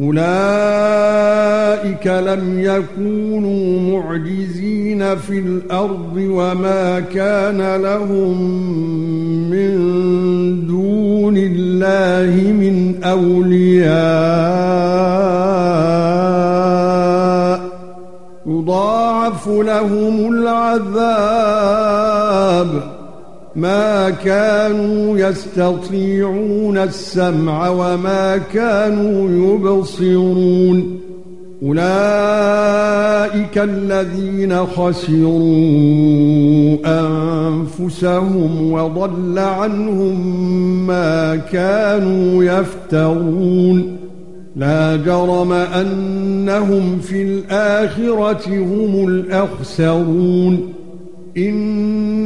أولئك لم يكونوا معجزين في الأرض وما كان لهم من دون الله من أولياء. يضاعف لهم العذاب. ما كانوا يستطيعون السمع وما كانوا يبصرون. أولئك الذين خسروا أنفسهم وضل عنهم ما كانوا يفترون. لا جرم أنهم في الآخرة هم الأخسرون.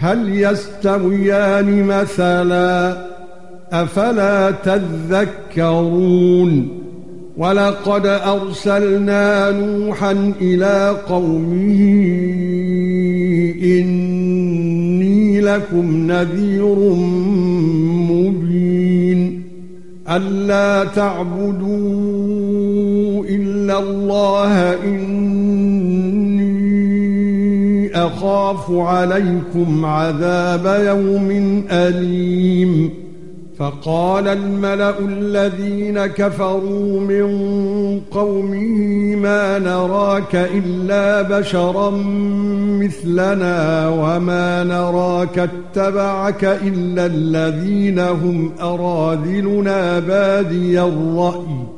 هل يستويان مثلا أفلا تذكرون ولقد أرسلنا نوحا إلى قومه إني لكم نذير مبين ألا تعبدوا إلا الله إني اخاف عليكم عذاب يوم أليم. فقال الملأ الذين كفروا من قومه ما نراك إلا بشرا مثلنا وما نراك اتبعك إلا الذين هم أراذلنا بادي الرأي.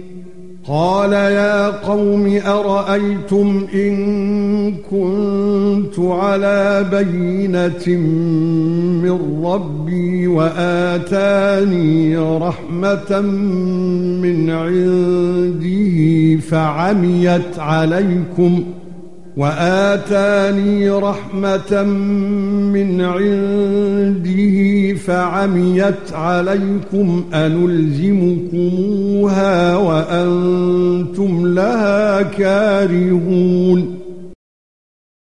قال يا قوم أرأيتم إن كنت على بينة من ربي وآتاني رحمة من عنده فعميت عليكم وآتاني رحمة من عنده فعميت عليكم أنلزمكموها لها كارهون